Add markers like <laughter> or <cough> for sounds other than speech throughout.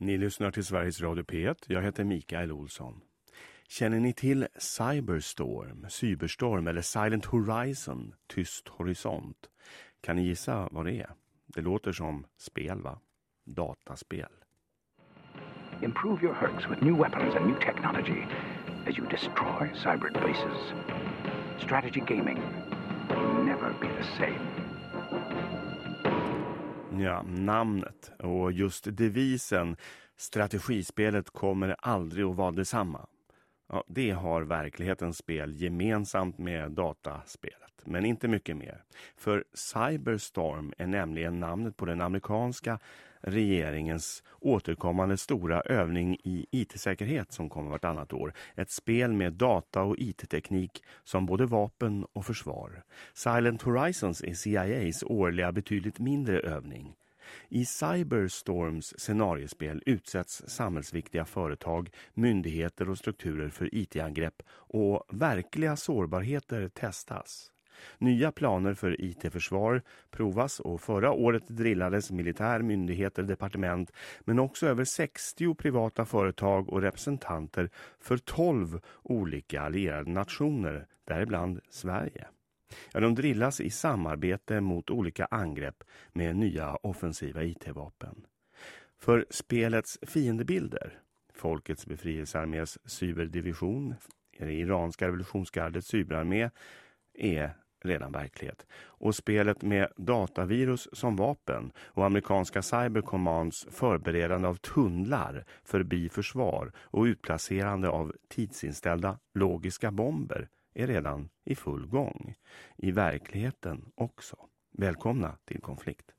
Ni lyssnar till Sveriges Radio P1. Jag heter Mikael Olsson. Känner ni till Cyberstorm, Cyberstorm eller Silent Horizon, Tyst horisont? Kan ni gissa vad det är? Det låter som spel va? Dataspel. Improve your herks with new weapons and new technology as you destroy cyber bases. Strategy gaming will never be the same. Ja, namnet och just devisen strategispelet kommer aldrig att vara detsamma. Ja, det har verklighetens spel gemensamt med dataspelet, men inte mycket mer. För Cyberstorm är nämligen namnet på den amerikanska regeringens återkommande stora övning i IT-säkerhet som kommer vartannat år. Ett spel med data och IT-teknik som både vapen och försvar. Silent Horizons är CIAs årliga betydligt mindre övning. I Cyberstorms scenariespel utsätts samhällsviktiga företag, myndigheter och strukturer för IT-angrepp och verkliga sårbarheter testas. Nya planer för IT-försvar provas och förra året drillades militär, myndigheter, departement men också över 60 privata företag och representanter för 12 olika allierade nationer, däribland Sverige. Ja, de drillas i samarbete mot olika angrepp med nya offensiva IT-vapen. För spelets fiendebilder, Folkets befrielsearmés cyberdivision, det iranska revolutionsgardets cyberarmé, är redan verklighet. Och spelet med datavirus som vapen och amerikanska cybercommands förberedande av tunnlar förbi försvar och utplacerande av tidsinställda logiska bomber är redan i full gång. I verkligheten också. Välkomna till konflikt.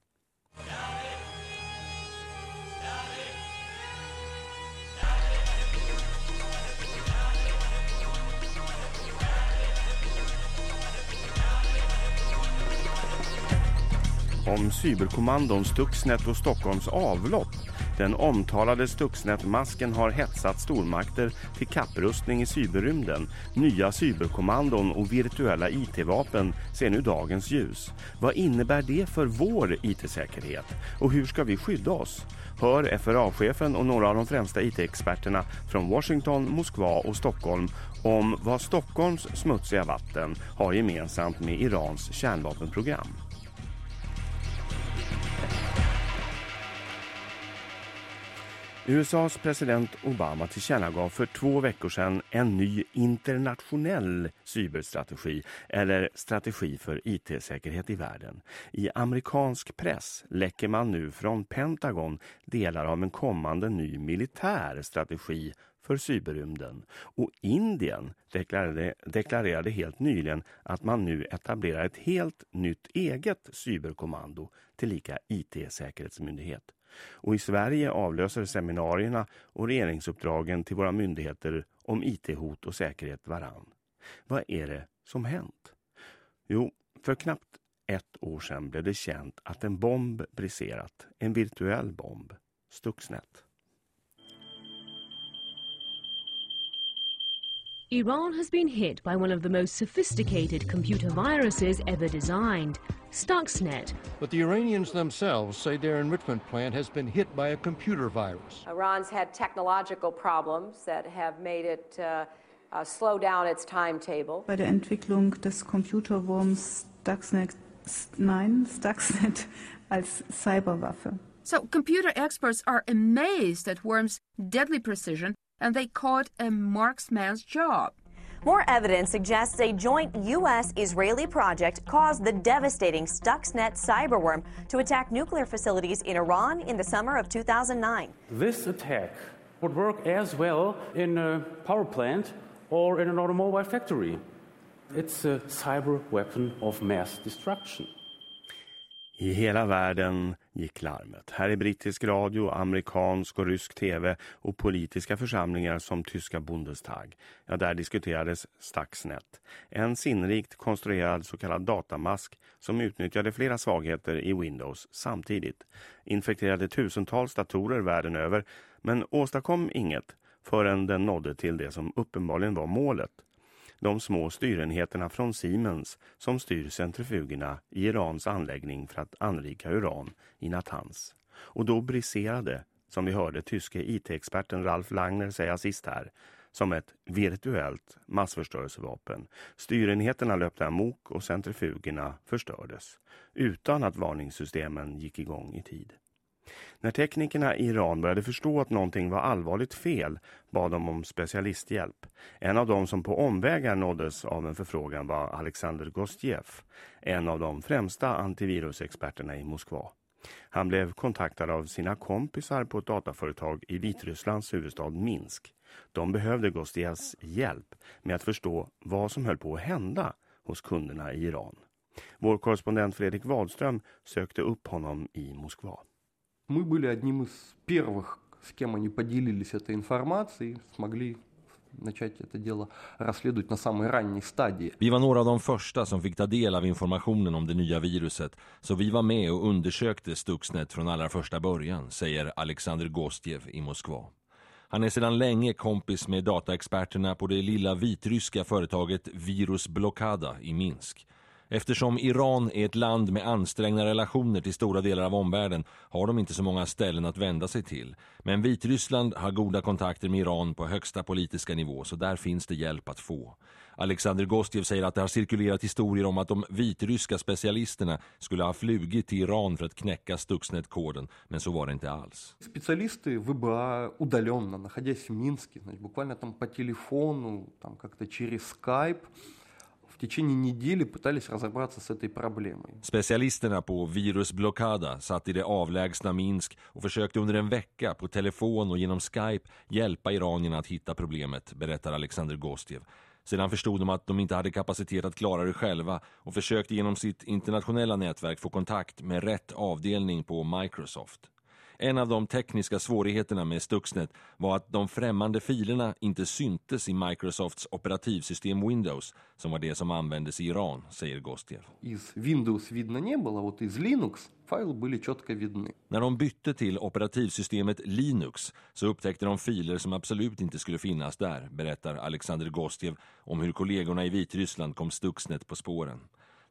Om cyberkommandon Stuxnet och Stockholms avlopp. Den omtalade Stuxnet-masken har hetsat stormakter till kapprustning i cyberrymden. Nya cyberkommandon och virtuella IT-vapen ser nu dagens ljus. Vad innebär det för vår IT-säkerhet? Och hur ska vi skydda oss? Hör FRA-chefen och några av de främsta IT-experterna från Washington, Moskva och Stockholm om vad Stockholms smutsiga vatten har gemensamt med Irans kärnvapenprogram. USAs president Obama tillkännagav för två veckor sedan en ny internationell cyberstrategi eller strategi för IT-säkerhet i världen. I amerikansk press läcker man nu från Pentagon delar av en kommande ny militär strategi för cyberrymden. Och Indien deklarerade, deklarerade helt nyligen att man nu etablerar ett helt nytt eget cyberkommando tillika IT-säkerhetsmyndighet. Och i Sverige avlöser seminarierna och regeringsuppdragen till våra myndigheter om IT-hot och säkerhet varann. Vad är det som hänt? Jo, för knappt ett år sedan blev det känt att en bomb briserat, en virtuell bomb, Stuxnet. Iran has been hit by one of the most sophisticated computer viruses ever designed, Stuxnet. But the Iranians themselves say their enrichment plant has been hit by a computer virus. Iran's had technological problems that have made it uh, uh, slow down its timetable. Bei der Entwicklung des Computerwurms Stuxnet 9, Stuxnet <laughs> als Cyberwaffe. So computer experts are amazed at Worm's deadly precision and they call it a marksman's job. More evidence suggests a joint U.S. Israeli project caused the devastating Stuxnet cyberworm to attack nuclear facilities in Iran in the summer of 2009. This attack would work as well in a power plant or in an automobile factory. It's a cyber weapon of mass destruction. I hela världen gick larmet. Här i brittisk radio, amerikansk och rysk tv och politiska församlingar som tyska Bundestag. Ja, där diskuterades Stuxnet. En sinnrikt konstruerad så kallad datamask som utnyttjade flera svagheter i Windows samtidigt. Infekterade tusentals datorer världen över men åstadkom inget förrän den nådde till det som uppenbarligen var målet de små styrenheterna från Siemens som styr centrifugerna i Irans anläggning för att anrika uran i Natanz. Och då briserade som vi hörde tyske IT-experten Ralf Langner säga sist här, som ett virtuellt massförstörelsevapen. Styrenheterna löpte amok och centrifugerna förstördes, utan att varningssystemen gick igång i tid. När teknikerna i Iran började förstå att någonting var allvarligt fel bad de om specialisthjälp. En av dem som på omvägar nåddes av en förfrågan var Alexander Gostjev, en av de främsta antivirusexperterna i Moskva. Han blev kontaktad av sina kompisar på ett dataföretag i Vitrysslands huvudstad Minsk. De behövde Gostjevs hjälp med att förstå vad som höll på att hända hos kunderna i Iran. Vår korrespondent Fredrik Wadström sökte upp honom i Moskva Мы были одним из первых, с кем они поделились этой информацией, смогли начать это дело расследовать на самой ранней стадии. Vi var några av de första som fick ta del av informationen om det nya viruset, så vi var med och undersökte Stuxnet från allra första början, säger Alexander Gostjev i Moskva. Han är sedan länge kompis med dataexperterna på det lilla vitryska företaget Virus Blockada i Minsk. Eftersom Iran är ett land med ansträngda relationer till stora delar av omvärlden har de inte så många ställen att vända sig till. Men Vitryssland har goda kontakter med Iran på högsta politiska nivå så där finns det hjälp att få. Alexander Gostjev säger att det har cirkulerat historier om att de vitryska specialisterna skulle ha flugit till Iran för att knäcka Stuxnet-koden, men så var det inte alls. Специалисты ВБА удаленно, находясь в Минске, значит, буквально там по телефону, там как-то через Skype, в течение недели пытались разобраться с этой проблемой. Specialisterna på virusblockada satt i det avlägsna Minsk och försökte under en vecka på telefon och genom Skype hjälpa iranierna att hitta problemet, berättar Alexander Gostjev. Sedan förstod de att de inte hade kapacitet att klara det själva och försökte genom sitt internationella nätverk få kontakt med rätt avdelning på Microsoft. En av de tekniska svårigheterna med Stuxnet var att de främmande filerna inte syntes i Microsofts operativsystem Windows, som var det som användes i Iran, säger Gostjev. Из Windows видно не было, вот из Linux файлы были четко видны. När de bytte till operativsystemet Linux så upptäckte de filer som absolut inte skulle finnas där, berättar Alexander Gostjev om hur kollegorna i Vitryssland kom Stuxnet på spåren.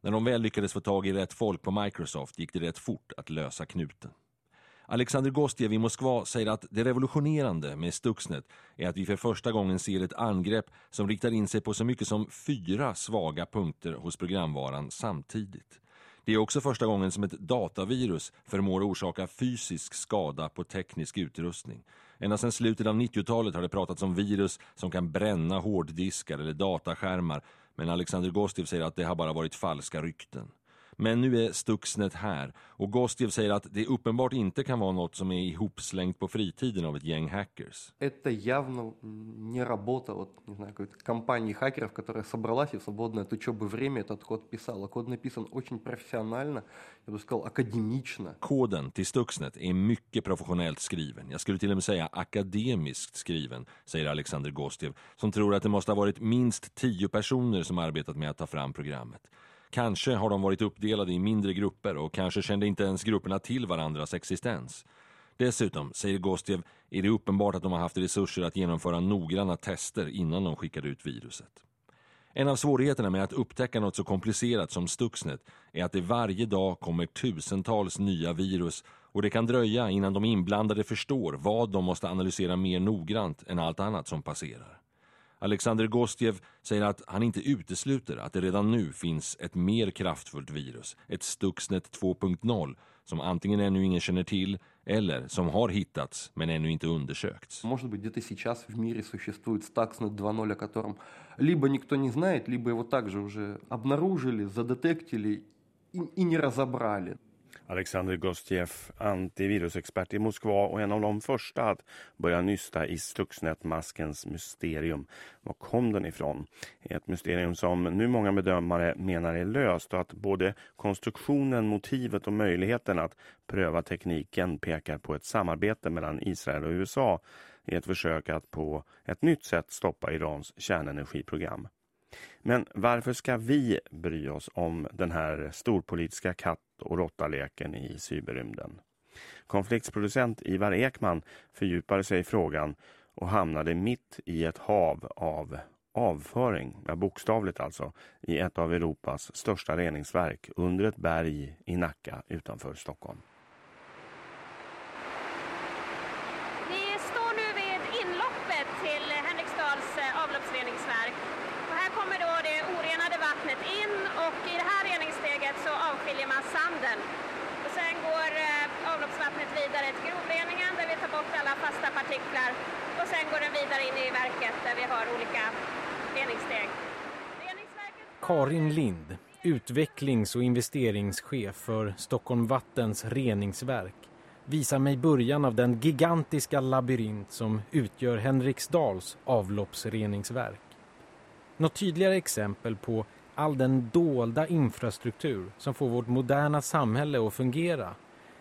När de väl lyckades få tag i rätt folk på Microsoft gick det rätt fort att lösa knuten. Alexander Gostjev i Moskva säger att det revolutionerande med Stuxnet är att vi för första gången ser ett angrepp som riktar in sig på så mycket som fyra svaga punkter hos programvaran samtidigt. Det är också första gången som ett datavirus förmår orsaka fysisk skada på teknisk utrustning. Ända sedan slutet av 90-talet har det pratats om virus som kan bränna hårddiskar eller dataskärmar men Alexander Gostjev säger att det har bara varit falska rykten. Men nu är Stuxnet här och Gostjev säger att det uppenbart inte kan vara något som är ihopslängt på fritiden av ett gäng hackers. Это явно не работа вот, не знаю, какой-то компании хакеров, которая собралась и в свободное от учебы время этот код писала. Код написан очень профессионально, jag бы сказал akademično. Koden till Stuxnet är mycket professionellt skriven. Jag skulle till och med säga akademiskt skriven, säger Alexander Gostjev, som tror att det måste ha varit minst tio personer som arbetat med att ta fram programmet. Kanske har de varit uppdelade i mindre grupper och kanske kände inte ens grupperna till varandras existens. Dessutom, säger Gostjev, är det uppenbart att de har haft resurser att genomföra noggranna tester innan de skickade ut viruset. En av svårigheterna med att upptäcka något så komplicerat som Stuxnet är att det varje dag kommer tusentals nya virus och det kan dröja innan de inblandade förstår vad de måste analysera mer noggrant än allt annat som passerar. Alexander Gostjev säger att han inte utesluter att det redan nu finns ett mer kraftfullt virus, ett Stuxnet 2.0, som antingen ännu ingen känner till eller som har hittats men ännu inte undersökts. Может быть, где-то сейчас в мире существует Stuxnet 2.0, о котором либо никто не знает, либо его также уже обнаружили, задетектили и, и не разобрали. Alexander Gostjev, antivirusexpert i Moskva och en av de första att börja nysta i Stuxnet-maskens mysterium. Var kom den ifrån? Ett mysterium som nu många bedömare menar är löst och att både konstruktionen, motivet och möjligheten att pröva tekniken pekar på ett samarbete mellan Israel och USA i ett försök att på ett nytt sätt stoppa Irans kärnenergiprogram. Men varför ska vi bry oss om den här storpolitiska katt- och råttaleken i cyberrymden? Konfliktsproducent Ivar Ekman fördjupade sig i frågan och hamnade mitt i ett hav av avföring, ja, bokstavligt alltså, i ett av Europas största reningsverk under ett berg i Nacka utanför Stockholm. sanden. Och sen går eh, avloppsvattnet vidare till grovreningen där vi tar bort alla fasta partiklar. Och sen går den vidare in i verket där vi har olika reningssteg. Karin Lind, utvecklings- och investeringschef för Stockholm Vattens reningsverk, visar mig början av den gigantiska labyrint som utgör Henriksdals avloppsreningsverk. Något tydligare exempel på all den dolda infrastruktur som får vårt moderna samhälle att fungera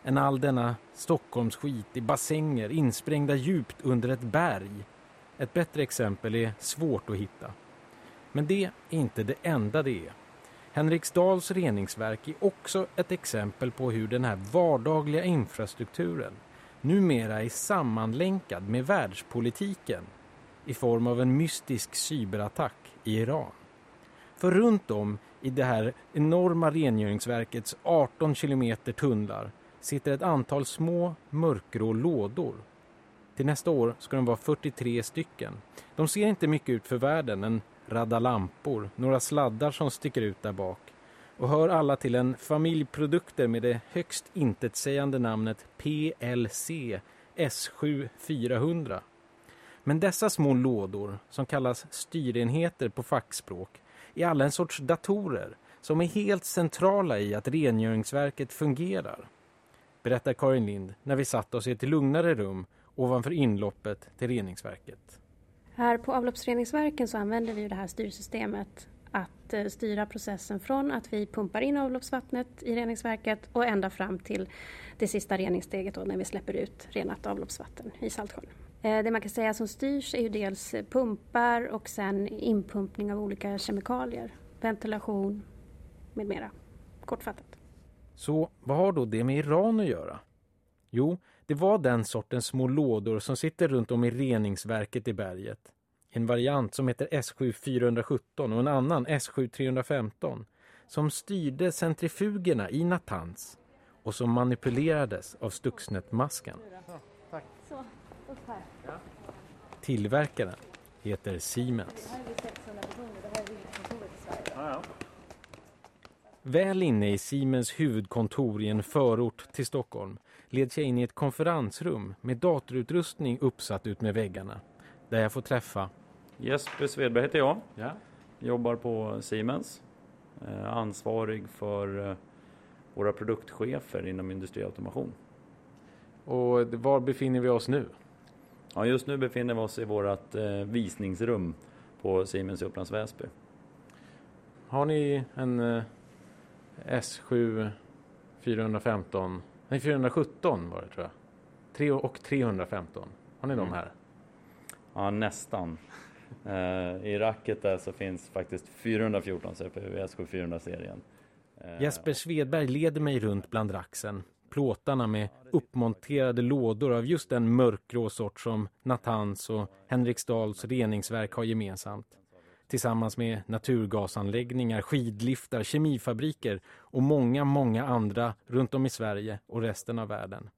än all denna Stockholmsskit i bassänger insprängda djupt under ett berg. Ett bättre exempel är svårt att hitta. Men det är inte det enda det är. Henriksdals reningsverk är också ett exempel på hur den här vardagliga infrastrukturen numera är sammanlänkad med världspolitiken i form av en mystisk cyberattack i Iran. För runt om i det här enorma rengöringsverkets 18 kilometer tunnlar sitter ett antal små mörkgrå lådor. Till nästa år ska de vara 43 stycken. De ser inte mycket ut för världen, en radda lampor, några sladdar som sticker ut där bak och hör alla till en familj produkter med det högst intetsägande namnet PLC S7400. Men dessa små lådor, som kallas styrenheter på fackspråk, är alla en sorts datorer som är helt centrala i att rengöringsverket fungerar. Berättar Karin Lind när vi satt oss i ett lugnare rum ovanför inloppet till reningsverket. Här på avloppsreningsverken så använder vi det här styrsystemet att eh, styra processen från att vi pumpar in avloppsvattnet i reningsverket och ända fram till det sista reningssteget då när vi släpper ut renat avloppsvatten i Saltsjön. Eh, det man kan säga som styrs är ju dels pumpar och sen inpumpning av olika kemikalier, ventilation med mera, kortfattat. Så vad har då det med Iran att göra? Jo, det var den sortens små lådor som sitter runt om i reningsverket i berget. En variant som heter S7 417 och en annan S7 315 som styrde centrifugerna i Natanz och som manipulerades av Stuxnet-masken. Tillverkaren heter Siemens. Väl inne i Siemens huvudkontor i en förort till Stockholm leds jag in i ett konferensrum med datorutrustning uppsatt ut med väggarna. Där jag får träffa Jesper Svedberg heter jag. Ja. Jobbar på Siemens. Eh, ansvarig för eh, våra produktchefer inom industriautomation. Och var befinner vi oss nu? Ja, just nu befinner vi oss i vårt eh, visningsrum på Siemens i Upplands Väsby. Har ni en S7 415 Nej, 417 var det tror jag. 3 och 315. Har ni mm. de här? Ja, nästan. uh, <laughs> I racket där så finns faktiskt 414 CPU i SK400-serien. Uh, Jesper Svedberg leder mig runt bland raxen. Plåtarna med uppmonterade lådor av just den mörkgrå sort som Natans och Henriksdals reningsverk har gemensamt tillsammans med naturgasanläggningar, skidliftar, kemifabriker och många, många andra runt om i Sverige och resten av världen.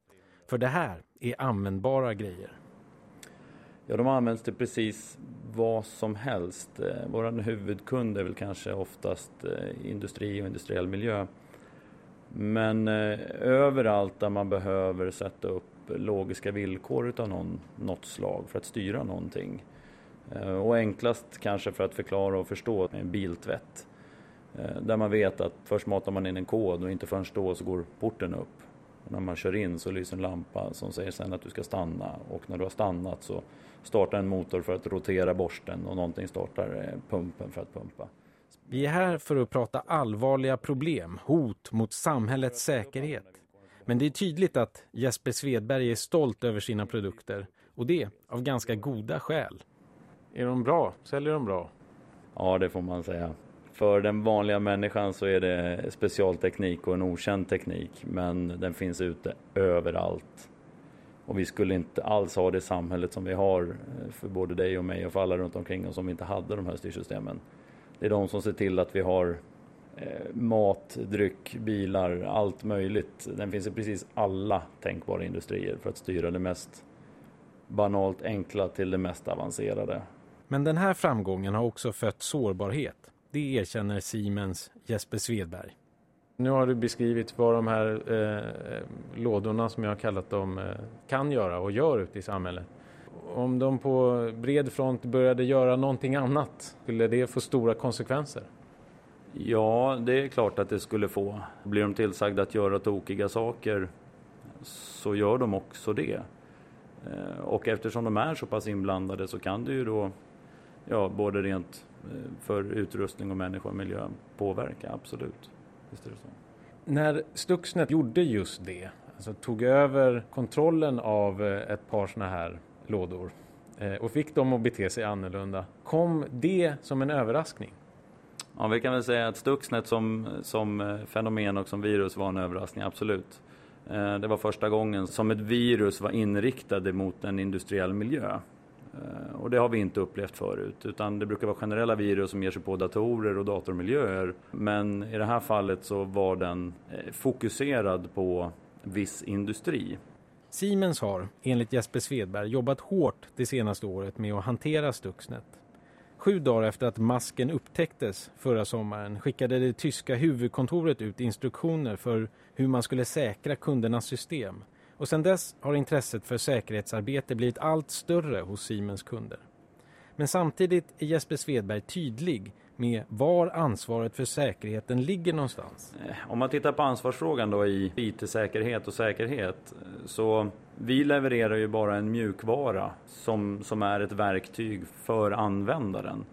För det här är användbara grejer. Ja, de används till precis vad som helst. Eh, Vår huvudkund är väl kanske oftast eh, industri och industriell miljö. Men eh, överallt där man behöver sätta upp logiska villkor utav någon, något slag för att styra någonting Eh, och enklast kanske för att förklara och förstå en biltvätt. Eh, där man vet att först matar man in en kod och inte förrän då så går porten upp. Och när man kör in så lyser en lampa som säger sen att du ska stanna och när du har stannat så startar en motor för att rotera borsten och någonting startar eh, pumpen för att pumpa. Vi är här för att prata allvarliga problem, hot mot samhällets säkerhet. Men det är tydligt att Jesper Svedberg är stolt över sina produkter och det av ganska goda skäl. Är de bra? Säljer de bra? Ja, det får man säga. För den vanliga människan så är det specialteknik och en okänd teknik, men den finns ute överallt. Och vi skulle inte alls ha det samhället som vi har eh, för både dig och mig och för alla runt omkring oss om vi inte hade de här styrsystemen. Det är de som ser till att vi har eh, mat, dryck, bilar, allt möjligt. Den finns i precis alla tänkbara industrier för att styra det mest banalt enkla till det mest avancerade. Men den här framgången har också fött sårbarhet. Det erkänner Siemens Jesper Svedberg. Nu har du beskrivit vad de här eh, lådorna som jag har kallat dem eh, kan göra och gör ute i samhället. Om de på bred front började göra någonting annat, skulle det få stora konsekvenser? Ja, det är klart att det skulle få. Blir de tillsagda att göra tokiga saker så gör de också det. Eh, och eftersom de är så pass inblandade så kan det ju då, ja, både rent eh, för utrustning och människa och miljö påverka, absolut. Visst är det så. När Stuxnet gjorde just det, alltså tog över kontrollen av eh, ett par sådana här lådor och fick dem att bete sig annorlunda, kom det som en överraskning? Ja, vi kan väl säga att Stuxnet som, som fenomen och som virus var en överraskning, absolut. Det var första gången som ett virus var inriktade mot en industriell miljö. Eh, och det har vi inte upplevt förut, utan det brukar vara generella virus som ger sig på datorer och datormiljöer. Men i det här fallet så var den eh, fokuserad på viss industri. Siemens har, enligt Jesper Svedberg, jobbat hårt det senaste året med att hantera Stuxnet. Sju dagar efter att masken upptäcktes förra sommaren skickade det tyska huvudkontoret ut instruktioner för hur man skulle säkra kundernas system- och sedan dess har intresset för säkerhetsarbete blivit allt större hos Siemens kunder. Men samtidigt är Jesper Svedberg tydlig med var ansvaret för säkerheten ligger någonstans. Eh, om man tittar på ansvarsfrågan då i IT-säkerhet och säkerhet eh, så vi levererar ju bara en mjukvara som, som är ett verktyg för användaren.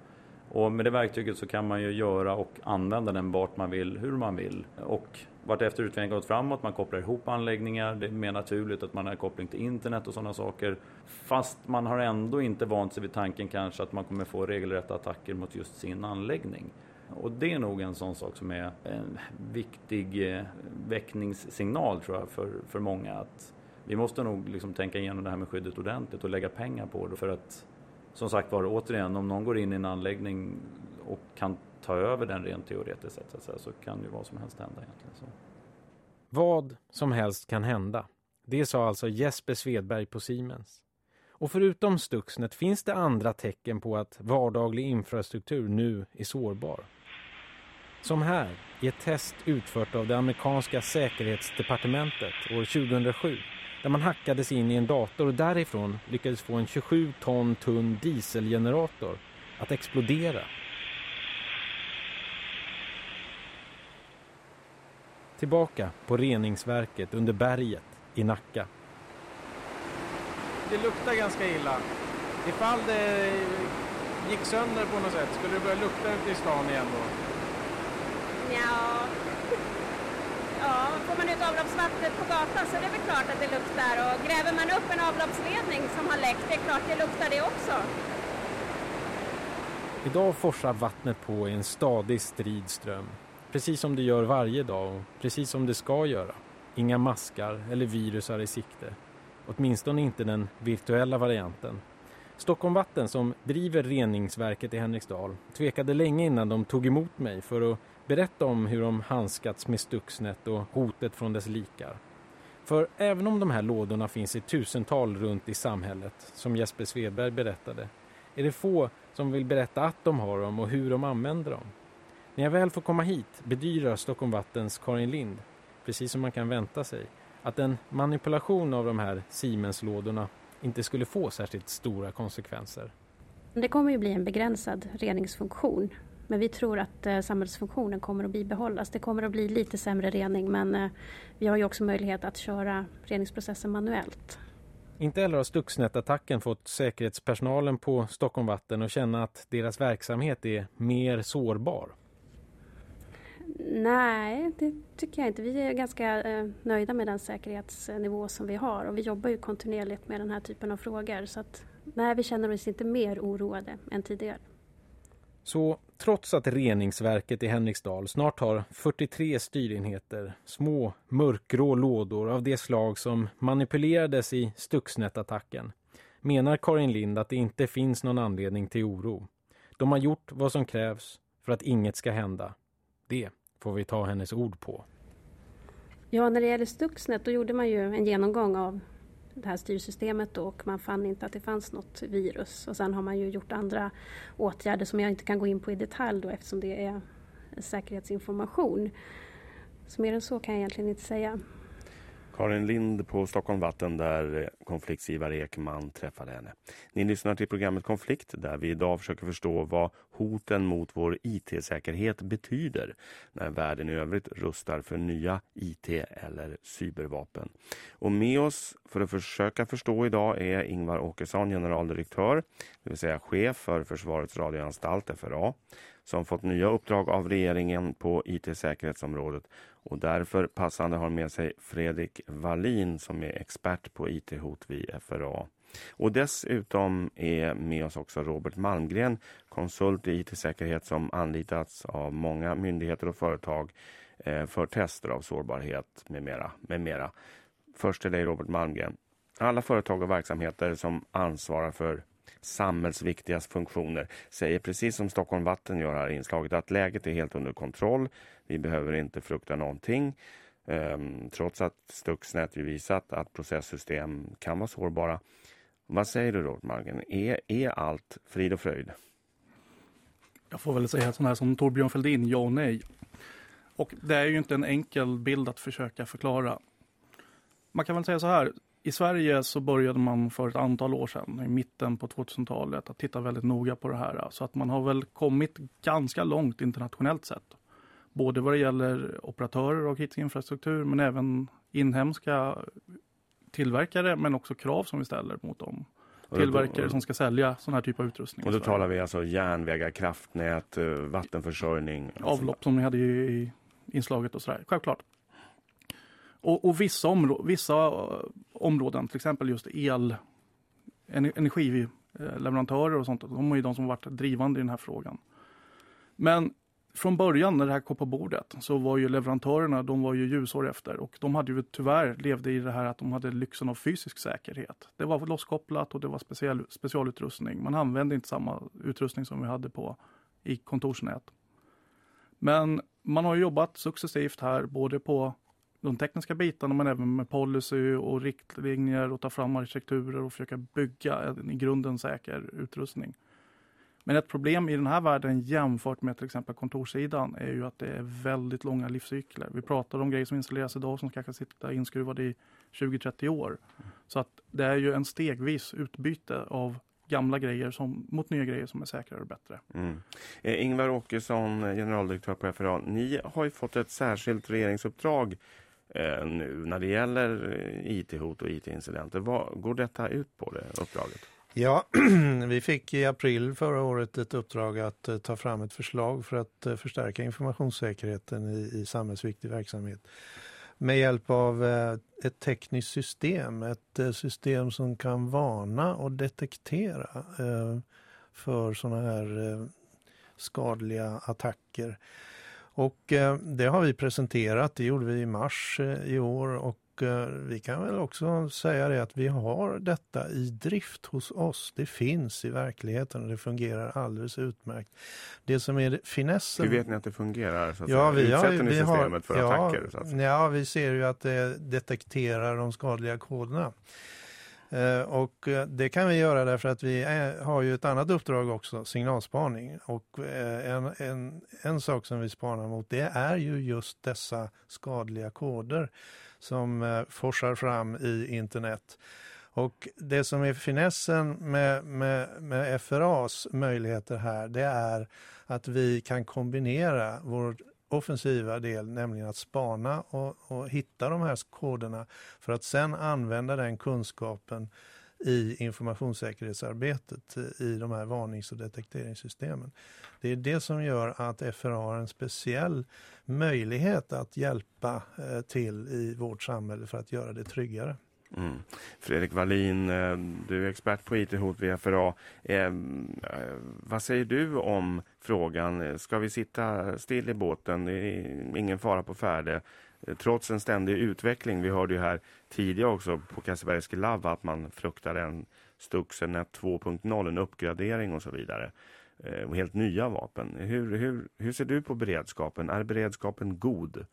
Och med det verktyget så kan man ju göra och använda den vart man vill, hur man vill. Och vartefter utvecklingen gått framåt, man kopplar ihop anläggningar, det är mer naturligt att man har koppling till internet och sådana saker. Fast man har ändå inte vant sig vid tanken kanske att man kommer få regelrätta attacker mot just sin anläggning. Och det är nog en sån sak som är en viktig eh, väckningssignal tror jag för, för många. att Vi måste nog liksom tänka igenom det här med skyddet ordentligt och lägga pengar på det för att som sagt var återigen om någon går in i en anläggning och kan ta över den rent teoretiskt sett så, säga, så kan ju vad som helst hända egentligen. Så. Vad som helst kan hända. Det sa alltså Jesper Svedberg på Siemens. Och förutom Stuxnet finns det andra tecken på att vardaglig infrastruktur nu är sårbar. Som här i ett test utfört av det amerikanska säkerhetsdepartementet år 2007 där man hackade sig in i en dator och därifrån lyckades få en 27 ton tunn dieselgenerator att explodera Tillbaka på reningsverket under berget i Nacka. Det luktar ganska illa. Ifall det gick sönder på något sätt, skulle det börja lukta ute i stan igen då? Ja ja, får man ut avloppsvattnet på gatan så är det väl klart att det luktar. Och gräver man upp en avloppsledning som har läckt, det är klart det luktar det också. Idag forsar vattnet på i en stadig stridström precis som det gör varje dag och precis som det ska göra. Inga maskar eller virusar i sikte. Åtminstone inte den virtuella varianten. Stockholm Vatten som driver reningsverket i Henriksdal tvekade länge innan de tog emot mig för att berätta om hur de handskats med Stuxnet och hotet från dess likar. För även om de här lådorna finns i tusental runt i samhället, som Jesper Svedberg berättade, är det få som vill berätta att de har dem och hur de använder dem. När jag väl får komma hit bedyrar Stockholm Vattens Karin Lind, precis som man kan vänta sig, att en manipulation av de här Siemens-lådorna inte skulle få särskilt stora konsekvenser. Det kommer ju bli en begränsad reningsfunktion. Men vi tror att eh, samhällsfunktionen kommer att bibehållas. Det kommer att bli lite sämre rening men eh, vi har ju också möjlighet att köra reningsprocessen manuellt. Inte heller har Stuxnet-attacken fått säkerhetspersonalen på Stockholm Vatten att känna att deras verksamhet är mer sårbar. Nej, det tycker jag inte. Vi är ganska eh, nöjda med den säkerhetsnivå som vi har och vi jobbar ju kontinuerligt med den här typen av frågor. Så att, nej, vi känner oss inte mer oroade än tidigare. Så trots att reningsverket i Henriksdal snart har 43 styrenheter, små mörkgrå lådor av det slag som manipulerades i Stuxnet-attacken, menar Karin Lind att det inte finns någon anledning till oro. De har gjort vad som krävs för att inget ska hända. Det får vi ta hennes ord på. Ja, när det gäller Stuxnet då gjorde man ju en genomgång av det här styrsystemet då, och man fann inte att det fanns något virus. Och sen har man ju gjort andra åtgärder som jag inte kan gå in på i detalj då eftersom det är säkerhetsinformation. Så mer än så kan jag egentligen inte säga. Karin Lind på Stockholm Vatten där eh, konfliktsgivare Ekman träffade henne. Ni lyssnar till programmet Konflikt där vi idag försöker förstå vad hoten mot vår IT-säkerhet betyder när världen i övrigt rustar för nya IT- eller cybervapen. Och med oss för att försöka förstå idag är Ingvar Åkesson, generaldirektör, det vill säga chef för Försvarets radioanstalt, FRA som fått nya uppdrag av regeringen på IT-säkerhetsområdet och därför passande har med sig Fredrik Wallin som är expert på IT-hot vid FRA. Och dessutom är med oss också Robert Malmgren, konsult i IT-säkerhet som anlitats av många myndigheter och företag eh, för tester av sårbarhet med mera, med mera. Först till dig Robert Malmgren. Alla företag och verksamheter som ansvarar för samhällsviktiga funktioner säger precis som Stockholm Vatten gör här i inslaget att läget är helt under kontroll. Vi behöver inte frukta någonting. Ehm, trots att Stuxnet ju visat att processsystem kan vara sårbara. Vad säger du då, Margen? Är, är allt frid och fröjd? Jag får väl säga sådana här som Torbjörn Fälldin, ja och nej. Och det är ju inte en enkel bild att försöka förklara. Man kan väl säga så här, i Sverige så började man för ett antal år sedan, i mitten på 2000-talet, att titta väldigt noga på det här. Så att man har väl kommit ganska långt internationellt sett. Både vad det gäller operatörer och IT-infrastruktur men även inhemska tillverkare men också krav som vi ställer mot dem. Tillverkare som ska sälja sån här typ av utrustning. Och då talar vi alltså järnvägar, kraftnät, eh, vattenförsörjning. Avlopp som ni hade i inslaget och sådär. Självklart. Och, och vissa, områ vissa eh, områden, till exempel just el, energileverantörer och sånt, de är ju de som varit drivande i den här frågan. Men från början när det här kom på bordet så var ju leverantörerna, de var ju ljusår efter och de hade ju tyvärr levde i det här att de hade lyxen av fysisk säkerhet. Det var losskopplat och det var speciell, specialutrustning. Man använde inte samma utrustning som vi hade på i kontorsnät. Men man har jobbat successivt här både på de tekniska bitarna men även med policy och riktlinjer och ta fram arkitekturer och försöka bygga en i grunden säker utrustning. Men ett problem i den här världen jämfört med till exempel kontorssidan är ju att det är väldigt långa livscykler. Vi pratar om grejer som installeras idag som kanske sitter inskruvade i 20-30 år. Så att det är ju en stegvis utbyte av gamla grejer som, mot nya grejer som är säkrare och bättre. Mm. Eh, Ingvar Åkesson, generaldirektör på FRA, ni har ju fått ett särskilt regeringsuppdrag eh, nu när det gäller eh, IT-hot och IT-incidenter. Vad går detta ut på det uppdraget? Ja, <clears throat> vi fick i april förra året ett uppdrag att eh, ta fram ett förslag för att eh, förstärka informationssäkerheten i, i samhällsviktig verksamhet med hjälp av ett tekniskt system, ett system som kan varna och detektera för sådana här skadliga attacker. Och det har vi presenterat, det gjorde vi i mars i år och Eh, vi kan väl också säga det att vi har detta i drift hos oss. Det finns i verkligheten och det fungerar alldeles utmärkt. Det som är finessen... Hur vet ni att det fungerar? Så att ja, vi har, Utsätter ni vi systemet har, för ja, attacker? Så att ja, vi ser ju att det detekterar de skadliga koderna. Eh, och eh, det kan vi göra därför att vi eh, har ju ett annat uppdrag också, signalspaning. Och en, en, en sak som vi spanar mot det är ju just dessa skadliga koder som forsar fram i internet. Och det som är finessen med, med, med FRAs möjligheter här det är att vi kan kombinera vår offensiva del, nämligen att spana och, och hitta de här koderna för att sen använda den kunskapen i informationssäkerhetsarbetet i de här varnings och detekteringssystemen. Det är det som gör att FRA har en speciell möjlighet att hjälpa eh, till i vårt samhälle för att göra det tryggare. Mm. Fredrik Wallin, eh, du är expert på IT-hot via FRA. Eh, eh, vad säger du om frågan? Ska vi sitta still i båten? Det är ingen fara på färde eh, trots en ständig utveckling. Vi hörde ju här tidigare också på Kasperski Lab att man fruktar en Stuxenet 2.0, en uppgradering och så vidare. Eh, och helt nya vapen. Hur, hur, hur ser du på beredskapen? Är beredskapen god?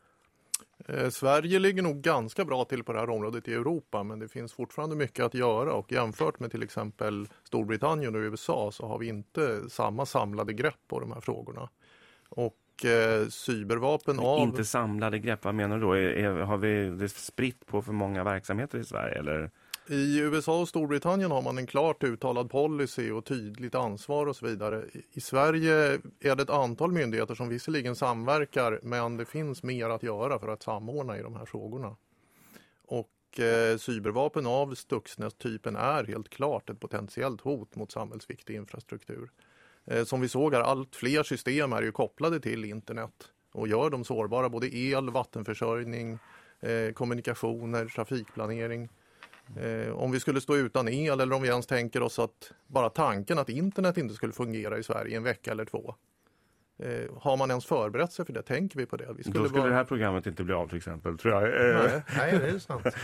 Eh, Sverige ligger nog ganska bra till på det här området i Europa men det finns fortfarande mycket att göra och jämfört med till exempel Storbritannien och USA så har vi inte samma samlade grepp på de här frågorna. Och och eh, cybervapen av... Inte samlade grepp, vad menar du då? Är, är, har vi det spritt på för många verksamheter i Sverige? Eller? I USA och Storbritannien har man en klart uttalad policy och tydligt ansvar och så vidare. I Sverige är det ett antal myndigheter som visserligen samverkar men det finns mer att göra för att samordna i de här frågorna. Och eh, cybervapen av Stuxnet-typen är helt klart ett potentiellt hot mot samhällsviktig infrastruktur. Eh, som vi såg här, allt fler system är ju kopplade till internet och gör dem sårbara, både el, vattenförsörjning, eh, kommunikationer, trafikplanering. Eh, om vi skulle stå utan el eller om vi ens tänker oss att bara tanken att internet inte skulle fungera i Sverige en vecka eller två. Eh, har man ens förberett sig för det? Tänker vi på det? Vi skulle Då skulle bara... det här programmet inte bli av till exempel, tror jag. Nej, nej det är sant. <laughs>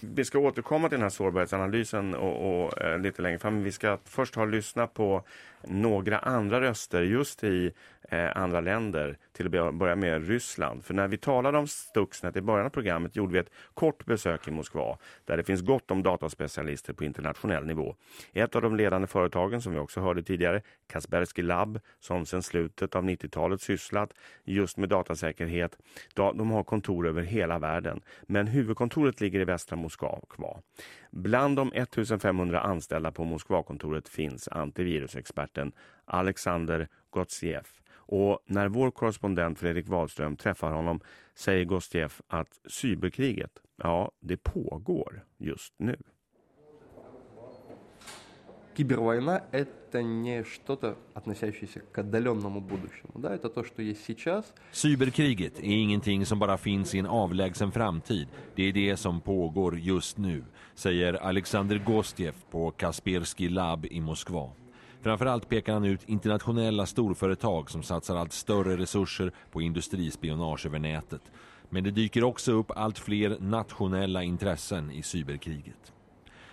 Vi ska återkomma till den här sårbarhetsanalysen och, och eh, lite längre fram. Vi ska först ha lyssna på några andra röster just i eh, andra länder, till att börja med Ryssland. För när vi talade om Stuxnet i början av programmet gjorde vi ett kort besök i Moskva där det finns gott om dataspecialister på internationell nivå. Ett av de ledande företagen som vi också hörde tidigare, Kaspersky Lab, som sedan slutet av 90-talet sysslat just med datasäkerhet. De har kontor över hela världen, men huvudkontoret ligger i västra Moskva. Bland de 1500 anställda på Moskvakontoret finns antivirusexperten Alexander Gottsjev. Och när vår korrespondent Fredrik Wahlström träffar honom säger Gottsjev att cyberkriget, ja, det pågår just nu Кибервойна – это не что-то, относящееся к отдаленному будущему. Да, это то, что есть сейчас. Cyberkriget är ingenting som bara finns i en avlägsen framtid. Det är det som pågår just nu, säger Alexander Gostiev på Kaspersky Lab i Moskva. Framförallt pekar han ut internationella storföretag som satsar allt större resurser på industrispionage över nätet. Men det dyker också upp allt fler nationella intressen i cyberkriget.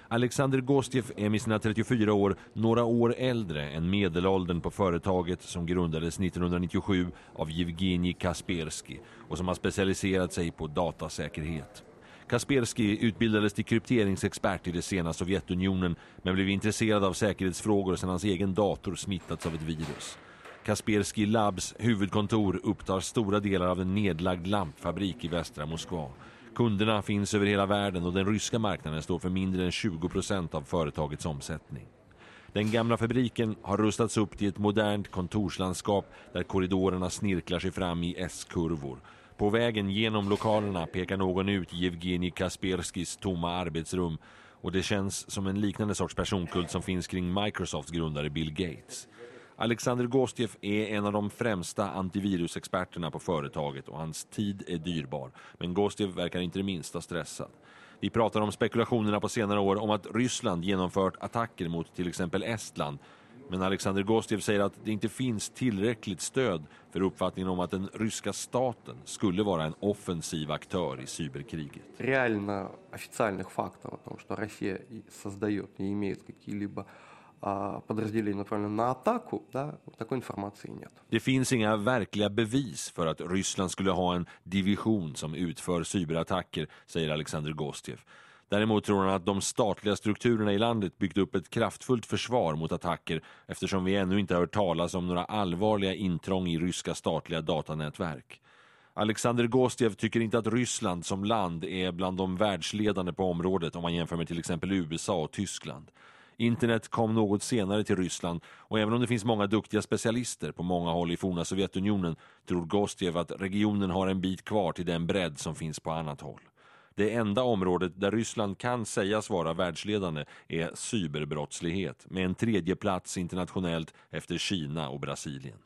Alexander Gostiev är med sina 34 år några år äldre än medelåldern på företaget som grundades 1997 av Jevgenij Kaspersky och som har specialiserat sig på datasäkerhet. Kaspersky utbildades till krypteringsexpert i det sena Sovjetunionen men blev intresserad av säkerhetsfrågor sedan hans egen dator smittats av ett virus. Kaspersky Labs huvudkontor upptar stora delar av en nedlagd lampfabrik i västra Moskva. Kunderna finns över hela världen och den ryska marknaden står för mindre än 20 procent av företagets omsättning. Den gamla fabriken har rustats upp till ett modernt kontorslandskap där korridorerna snirklar sig fram i S-kurvor. På vägen genom lokalerna pekar någon ut Jevgenij Kasperskis tomma arbetsrum och det känns som en liknande sorts personkult som finns kring Microsofts grundare Bill Gates. Alexander Gostiev är en av de främsta antivirusexperterna på företaget och hans tid är dyrbar. Men Gostiev verkar inte det minsta stressad. Vi pratar om spekulationerna på senare år om att Ryssland genomfört attacker mot till exempel Estland. Men Alexander Gostiev säger att det inte finns tillräckligt stöd för uppfattningen om att den ryska staten skulle vara en offensiv aktör i cyberkriget. Реально официальных фактов о том, что Россия создает и имеет какие-либо подразделений направленных на атаку, да, такой информации нет. Det finns inga verkliga bevis för att Ryssland skulle ha en division som utför cyberattacker, säger Alexander Gostiev. Däremot tror han att de statliga strukturerna i landet byggt upp ett kraftfullt försvar mot attacker eftersom vi ännu inte har hört talas om några allvarliga intrång i ryska statliga datanätverk. Alexander Gostiev tycker inte att Ryssland som land är bland de världsledande på området om man jämför med till exempel USA och Tyskland. Internet kom något senare till Ryssland och även om det finns många duktiga specialister på många håll i forna Sovjetunionen tror Gostjev att regionen har en bit kvar till den bredd som finns på annat håll. Det enda området där Ryssland kan sägas vara världsledande är cyberbrottslighet med en tredje plats internationellt efter Kina och Brasilien.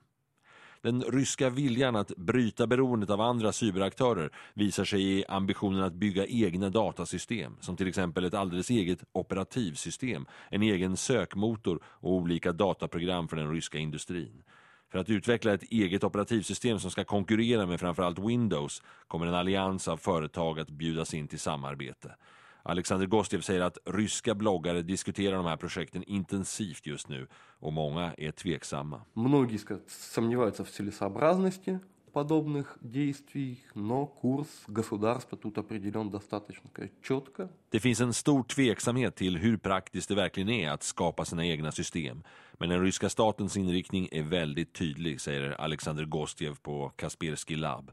Den ryska viljan att bryta beroendet av andra cyberaktörer visar sig i ambitionen att bygga egna datasystem, som till exempel ett alldeles eget operativsystem, en egen sökmotor och olika dataprogram för den ryska industrin. För att utveckla ett eget operativsystem som ska konkurrera med framförallt Windows kommer en allians av företag att bjudas in till samarbete. Alexander Gostiev säger att ryska bloggare diskuterar de här projekten intensivt just nu och många är tveksamma. Многие сомневаются в целесообразности подобных действий, но курс государства тут определен достаточно четко. Det finns en stor tveksamhet till hur praktiskt det verkligen är att skapa sina egna system. Men den ryska statens inriktning är väldigt tydlig, säger Alexander Gostjev på Kaspersky Lab.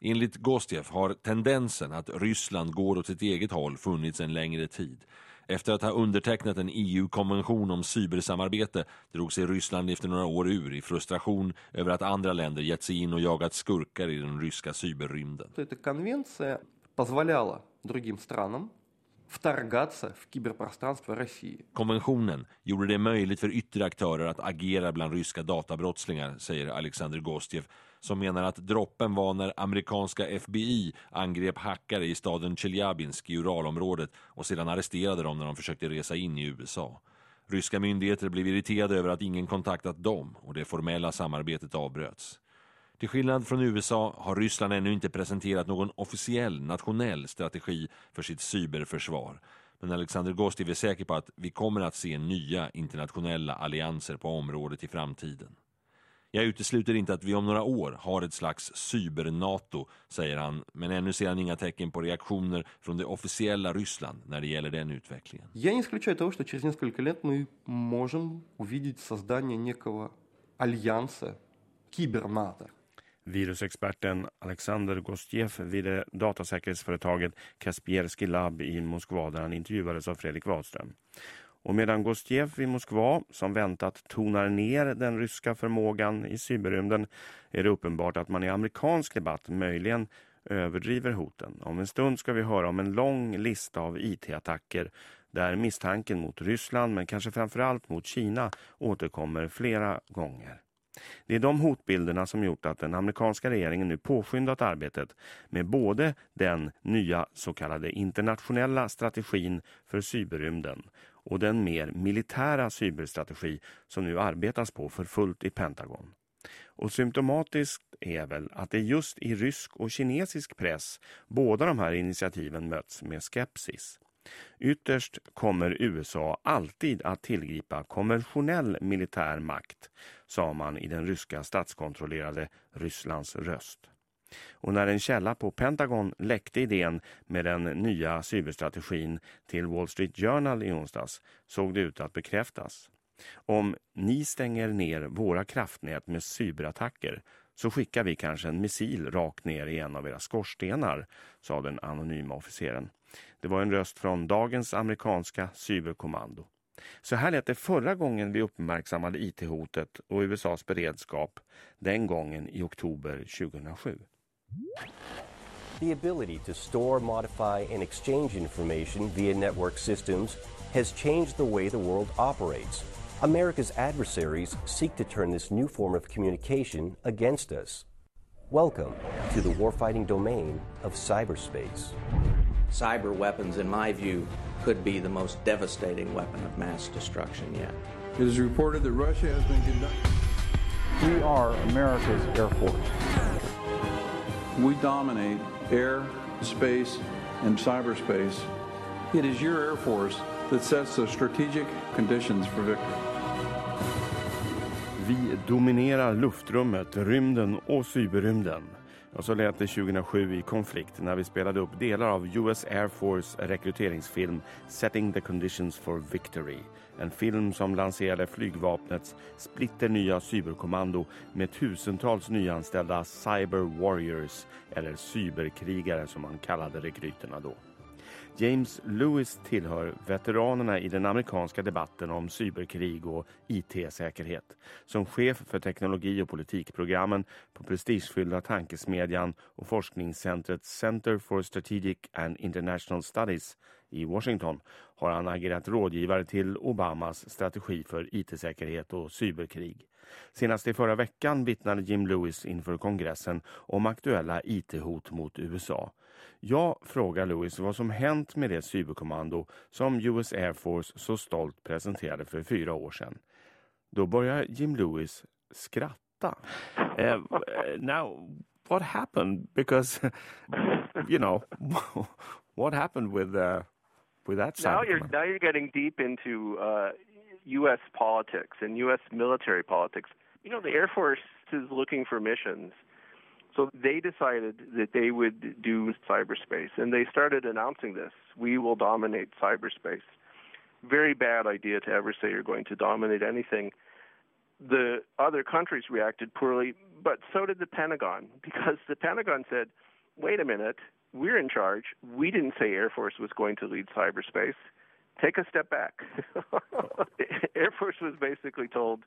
Enligt Gostjev har tendensen att Ryssland går åt sitt eget håll funnits en längre tid. Efter att ha undertecknat en EU-konvention om cybersamarbete drog sig Ryssland efter några år ur i frustration över att andra länder gett sig in och jagat skurkar i den ryska cyberrymden. Эта конвенция позволяла другим странам вторгаться в киберпространство России. Konventionen gjorde det möjligt för yttre aktörer att agera bland ryska databrottslingar, säger Alexander Gostjev, som menar att droppen var när amerikanska FBI angrep hackare i staden Chelyabinsk i Uralområdet och sedan arresterade dem när de försökte resa in i USA. Ryska myndigheter blev irriterade över att ingen kontaktat dem och det formella samarbetet avbröts. Till skillnad från USA har Ryssland ännu inte presenterat någon officiell nationell strategi för sitt cyberförsvar. Men Alexander Gostiv är säker på att vi kommer att se nya internationella allianser på området i framtiden. Jag utesluter inte att vi om några år har ett slags cyber-NATO, säger han, men ännu ser han inga tecken på reaktioner från det officiella Ryssland när det gäller den utvecklingen. Я не исключаю того, что через несколько лет мы можем увидеть создание некого альянса кибер-НАТО. Virusexperten Alexander Gostjev vid det datasäkerhetsföretaget Kaspersky Lab i Moskva där han intervjuades av Fredrik Wadström. Och medan Gostjev i Moskva som väntat tonar ner den ryska förmågan i cyberrymden är det uppenbart att man i amerikansk debatt möjligen överdriver hoten. Om en stund ska vi höra om en lång lista av IT-attacker där misstanken mot Ryssland men kanske framförallt mot Kina återkommer flera gånger. Det är de hotbilderna som gjort att den amerikanska regeringen nu påskyndat arbetet med både den nya så kallade internationella strategin för cyberrymden och den mer militära cyberstrategi som nu arbetas på för fullt i Pentagon. Och symptomatiskt är väl att det just i rysk och kinesisk press båda de här initiativen möts med skepsis. Ytterst kommer USA alltid att tillgripa konventionell militär makt, sa man i den ryska statskontrollerade Rysslands röst. Och när en källa på Pentagon läckte idén med den nya cyberstrategin till Wall Street Journal i onsdags såg det ut att bekräftas. Om ni stänger ner våra kraftnät med cyberattacker så skickar vi kanske en missil rakt ner i en av era skorstenar, sa den anonyma officeren. Det var en röst från dagens amerikanska cyberkommando. Så här lät det förra gången vi uppmärksammade IT-hotet och USAs beredskap, den gången i oktober 2007. The ability to store, modify, and exchange information via network systems has changed the way the world operates. America's adversaries seek to turn this new form of communication against us. Welcome to the warfighting domain of cyberspace. Cyber weapons, in my view, could be the most devastating weapon of mass destruction yet. It is reported that Russia has been conducting. We are America's Air Force. We dominate air, space, and cyberspace. It is your Air Force that sets the strategic conditions for victory. Vi dominerar luftrummet, rymden och cyberrymden. Och så lät det 2007 i konflikt när vi spelade upp delar av US Air Force rekryteringsfilm Setting the Conditions for Victory. En film som lanserade flygvapnets splitternya cyberkommando med tusentals nyanställda Cyber Warriors eller cyberkrigare som man kallade rekryterna då. James Lewis tillhör veteranerna i den amerikanska debatten om cyberkrig och IT-säkerhet. Som chef för teknologi- och politikprogrammen på prestigefyllda tankesmedjan och forskningscentret Center for Strategic and International Studies i Washington har han agerat rådgivare till Obamas strategi för IT-säkerhet och cyberkrig. Senast i förra veckan vittnade Jim Lewis inför kongressen om aktuella IT-hot mot USA. Jag frågar Lewis vad som hänt med det cyberkommando som US Air Force så stolt presenterade för fyra år sedan. Då börjar Jim Lewis skratta. Uh, now, what happened? Because, <laughs> you know, <laughs> what happened with, uh, with that now you're now you're getting deep into uh, U.S. politics and U.S. military politics. You know, the Air Force is looking for missions So they decided that they would do cyberspace, and they started announcing this. We will dominate cyberspace. Very bad idea to ever say you're going to dominate anything. The other countries reacted poorly, but so did the Pentagon, <laughs> because the Pentagon said, wait a minute, we're in charge. We didn't say Air Force was going to lead cyberspace. Take a step back. <laughs> Air Force was basically told,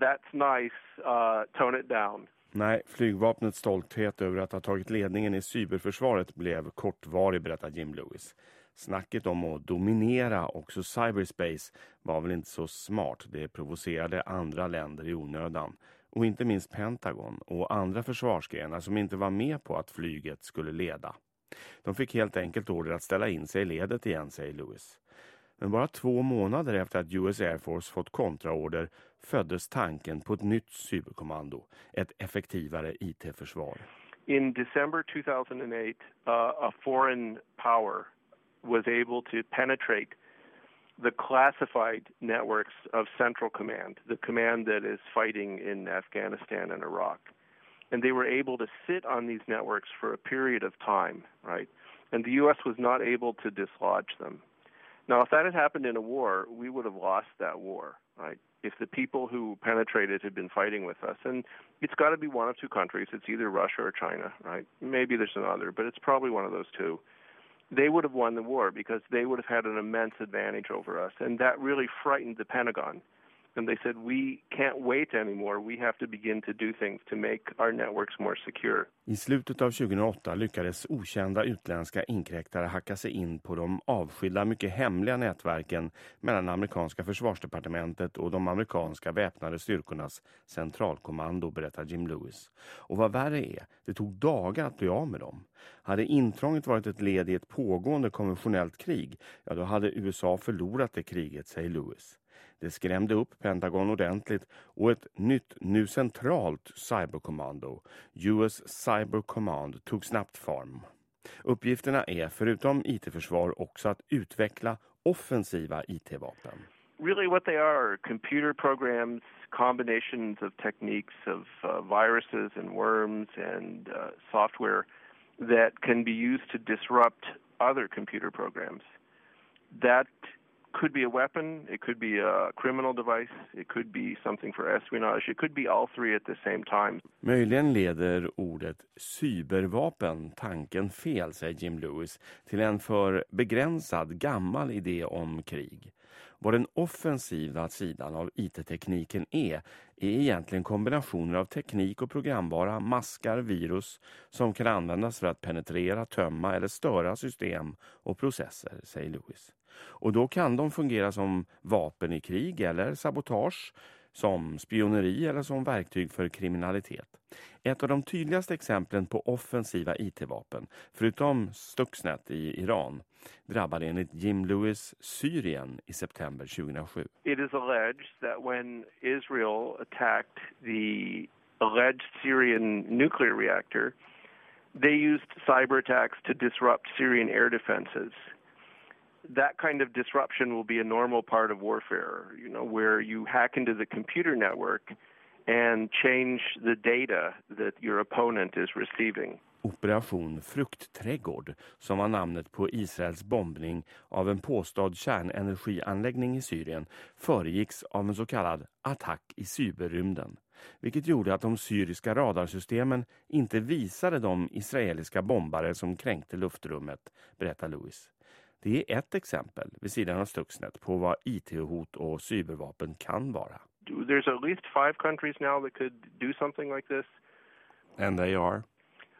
that's nice, uh, tone it down. Nej, flygvapnets stolthet över att ha tagit ledningen i cyberförsvaret blev kortvarig, berättar Jim Lewis. Snacket om att dominera också cyberspace var väl inte så smart. Det provocerade andra länder i onödan. Och inte minst Pentagon och andra försvarsgrenar som inte var med på att flyget skulle leda. De fick helt enkelt order att ställa in sig i ledet igen, säger Lewis. Men bara två månader efter att US Air Force fått kontraorder föddes tanken på ett nytt cyberkommando, ett effektivare IT-försvar. In December 2008, uh, a foreign power was able to penetrate the classified networks of Central Command, the command that is fighting in Afghanistan and Iraq. And they were able to sit on these networks for a period of time, right? And the U.S. was not able to dislodge them. Now, if that had happened in a war, we would have lost that war, right? If the people who penetrated had been fighting with us, and it's got to be one of two countries. It's either Russia or China, right? Maybe there's another, but it's probably one of those two. They would have won the war because they would have had an immense advantage over us, and that really frightened the Pentagon. And they said, we can't wait anymore. We have to begin to do things to make our networks more secure. I slutet av 2008 lyckades okända utländska inkräktare hacka sig in på de avskilda, mycket hemliga nätverken mellan amerikanska försvarsdepartementet och de amerikanska väpnade styrkornas centralkommando, berättar Jim Lewis. Och vad värre är, det tog dagar att bli av med dem. Hade intrånget varit ett led i ett pågående konventionellt krig, ja då hade USA förlorat det kriget, säger Lewis. Det skrämde upp Pentagon ordentligt och ett nytt, nu centralt cyberkommando, US Cyber Command, tog snabbt form. Uppgifterna är förutom IT-försvar också att utveckla offensiva IT-vapen. Really what they are computer programs, combinations of techniques of uh, viruses and worms and uh, software that can be used to disrupt other computer programs. That could be a weapon, it could be a criminal device, it could be something for espionage, it could be all three at the same time. Möjligen leder ordet cybervapen tanken fel, säger Jim Lewis, till en för begränsad gammal idé om krig. Vad den offensiva sidan av IT-tekniken är, är egentligen kombinationer av teknik och programvara, maskar, virus som kan användas för att penetrera, tömma eller störa system och processer, säger Lewis. Och då kan de fungera som vapen i krig eller sabotage, som spioneri eller som verktyg för kriminalitet. Ett av de tydligaste exemplen på offensiva IT-vapen, förutom Stuxnet i Iran, drabbade enligt Jim Lewis Syrien i september 2007. It is alleged that when Israel attacked the alleged Syrian nuclear reactor, they used cyber attacks to disrupt Syrian air defenses that kind of disruption will be a normal part of warfare, you know, where you hack into the computer network and change the data that your opponent is receiving. Operation Fruktträdgård, som var namnet på Israels bombning av en påstådd kärnenergianläggning i Syrien, föregicks av en så kallad attack i cyberrymden. Vilket gjorde att de syriska radarsystemen inte visade de israeliska bombare som kränkte luftrummet, berättar Lewis. Det är ett exempel vid sidan av Stuxnet på vad IT-hot och cybervapen kan vara. There's at least five countries now that could do something like this. And they are?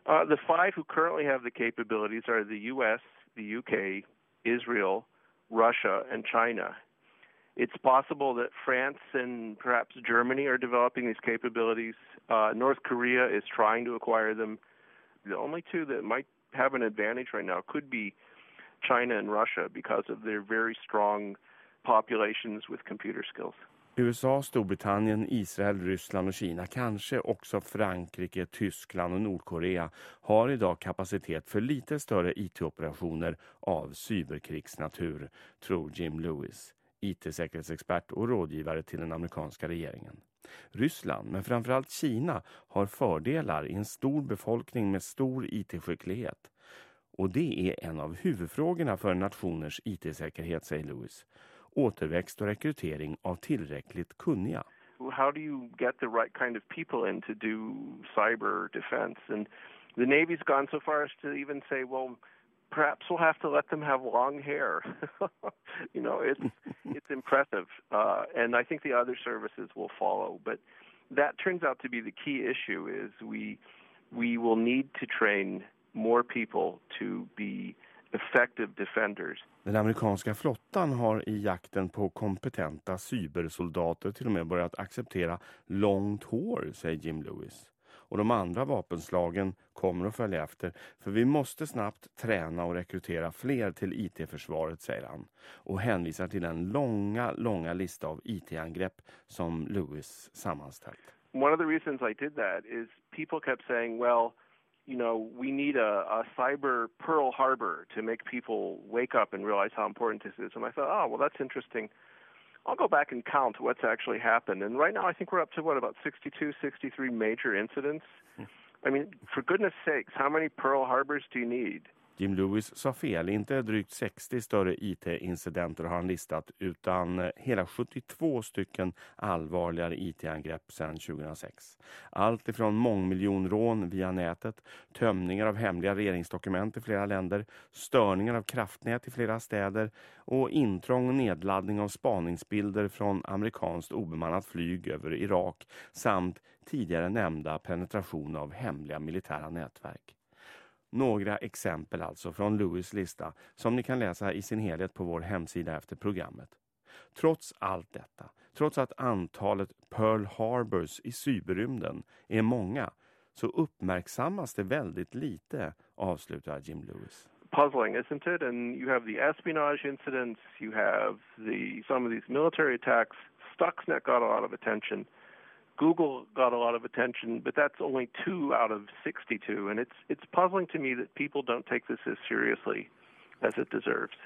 Uh, the five who currently have the capabilities are the U.S., the UK, Israel, Russia, and China. It's possible that France and perhaps Germany are developing these capabilities. Uh, North Korea is trying to acquire them. The only two that might have an advantage right now could be China and Russia because of their very strong populations with computer skills. USA, Storbritannien, Israel, Ryssland och Kina, kanske också Frankrike, Tyskland och Nordkorea har idag kapacitet för lite större IT-operationer av cyberkrigsnatur, tror Jim Lewis. IT-säkerhetsexpert och rådgivare till den amerikanska regeringen. Ryssland, men framförallt Kina, har fördelar i en stor befolkning med stor IT-skicklighet. Och det är en av huvudfrågorna för nationers IT-säkerhet, säger Lewis. Återväxt och rekrytering av tillräckligt kunniga. How do you get the right kind of people in to do cyber defense? And the Navy's gone so far as to even say, well, perhaps we'll have to let them have long hair. <laughs> you know, it's <laughs> it's impressive, uh, and I think the other services will follow. But that turns out to be the key issue: is we we will need to train more people to be effective defenders. Den amerikanska flottan har i jakten på kompetenta cybersoldater till och med börjat acceptera långt hår, säger Jim Lewis och de andra vapenslagen kommer att följa efter för vi måste snabbt träna och rekrytera fler till IT-försvaret, säger han och hänvisar till den långa, långa lista av IT-angrepp som Lewis sammanställt. One of the reasons I did that is people kept saying, well, you know, we need a, a cyber Pearl Harbor to make people wake up and realize how important this is. And I thought, oh, well, that's interesting. I'll go back and count what's actually happened. And right now, I think we're up to what about 62, 63 major incidents. Hmm. I mean, for goodness sakes, how many Pearl Harbors do you need? Jim Lewis sa fel, inte drygt 60 större IT-incidenter har han listat utan eh, hela 72 stycken allvarligare IT-angrepp sedan 2006. Allt ifrån mångmiljonrån via nätet, tömningar av hemliga regeringsdokument i flera länder, störningar av kraftnät i flera städer och intrång och nedladdning av spaningsbilder från amerikanskt obemannat flyg över Irak samt tidigare nämnda penetration av hemliga militära nätverk. Några exempel alltså från Lewis lista som ni kan läsa i sin helhet på vår hemsida efter programmet. Trots allt detta, trots att antalet Pearl Harbors i cyberrymden är många så uppmärksammas det väldigt lite, avslutar Jim Lewis. Puzzling, isn't it? And you have the espionage incidents, you have the some of these military attacks. Stuxnet got a lot of attention. Google got a lot of attention, but that's only two out of 62, and it's it's puzzling to me that people don't take this as seriously as it deserves.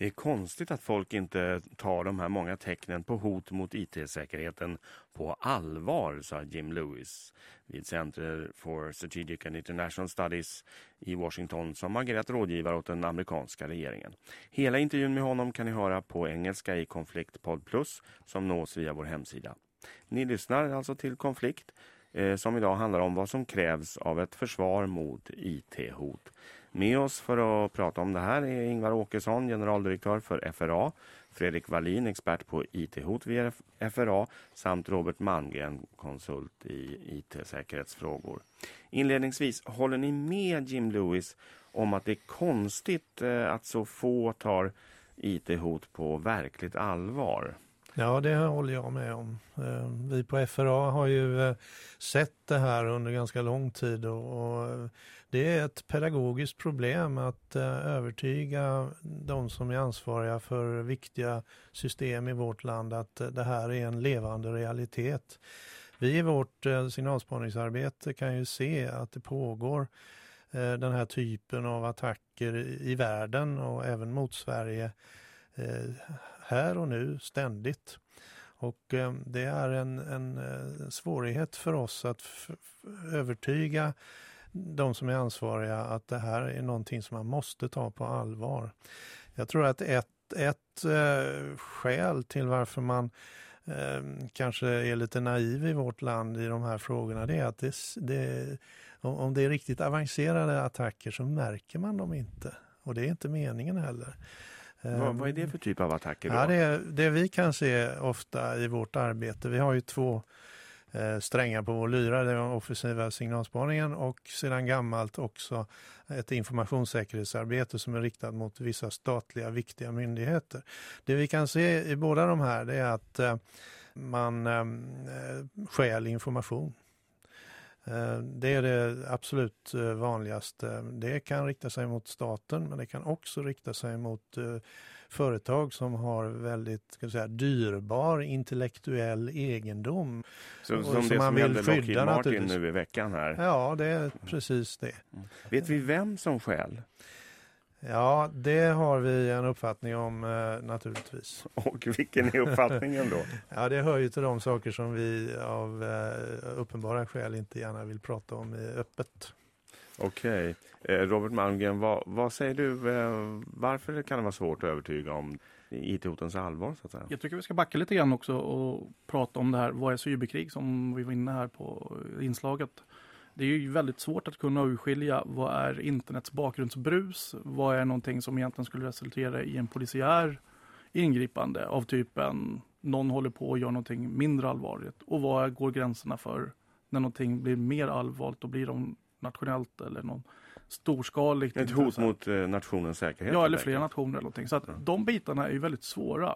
Det är konstigt att folk inte tar de här många tecknen på hot mot IT-säkerheten på allvar, sa Jim Lewis vid Center for Strategic and International Studies i Washington som agerat rådgivare åt den amerikanska regeringen. Hela intervjun med honom kan ni höra på engelska i Konflikt Pod Plus som nås via vår hemsida. Ni lyssnar alltså till konflikt eh, som idag handlar om vad som krävs av ett försvar mot IT-hot. Med oss för att prata om det här är Ingvar Åkesson, generaldirektör för FRA, Fredrik Wallin, expert på IT-hot vid FRA samt Robert Malmgren, konsult i IT-säkerhetsfrågor. Inledningsvis, håller ni med Jim Lewis om att det är konstigt eh, att så få tar IT-hot på verkligt allvar? Ja, det håller jag med om. Eh, vi på FRA har ju eh, sett det här under ganska lång tid och eh, det är ett pedagogiskt problem att övertyga de som är ansvariga för viktiga system i vårt land att det här är en levande realitet. Vi i vårt signalspaningsarbete kan ju se att det pågår den här typen av attacker i världen och även mot Sverige här och nu ständigt. Och eh, det är en, en eh, svårighet för oss att övertyga de som är ansvariga att det här är någonting som man måste ta på allvar. Jag tror att ett, ett eh, skäl till varför man eh, kanske är lite naiv i vårt land i de här frågorna det är att det, det, om det är riktigt avancerade attacker så märker man dem inte. Och det är inte meningen heller. Vad, vad, är det för typ av attacker? Ja, det, det, vi kan se ofta i vårt arbete, vi har ju två eh, strängar på vår lyra, den offensiva signalspaningen och sedan gammalt också ett informationssäkerhetsarbete som är riktat mot vissa statliga viktiga myndigheter. Det vi kan se i båda de här är att eh, man eh, stjäl information. Eh, det är det absolut eh, vanligaste. Det kan rikta sig mot staten men det kan också rikta sig mot eh, företag som har väldigt ska säga, dyrbar intellektuell egendom. Så, som, som det som hände Lockheed Martin nu i veckan här? Ja, det är precis det. Mm. Vet vi vem som skäl? Ja, det har vi en uppfattning om eh, naturligtvis. <laughs> Och vilken är uppfattningen då? <laughs> ja, det hör ju till de saker som vi av eh, uppenbara skäl inte gärna vill prata om i öppet. Okej. Eh, Robert Malmgren, vad, vad säger du? Varför kan det vara svårt att övertyga om IT-hotens allvar? Så att säga? Jag tycker vi ska backa lite grann också och prata om det här. Vad är cyberkrig som vi var inne här på inslaget? Det är ju väldigt svårt att kunna urskilja vad är internets bakgrundsbrus? Vad är någonting som egentligen skulle resultera i en polisiär ingripande av typen någon håller på och gör någonting mindre allvarligt? Och vad går gränserna för när någonting blir mer allvarligt? Då blir de nationellt eller någon storskaligt. Ett hot mot eh, nationens säkerhet? Ja, eller flera nationer eller någonting. Så att mm. de bitarna är ju väldigt svåra.